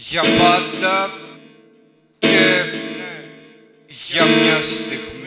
για πάντα και για μια στιγμή.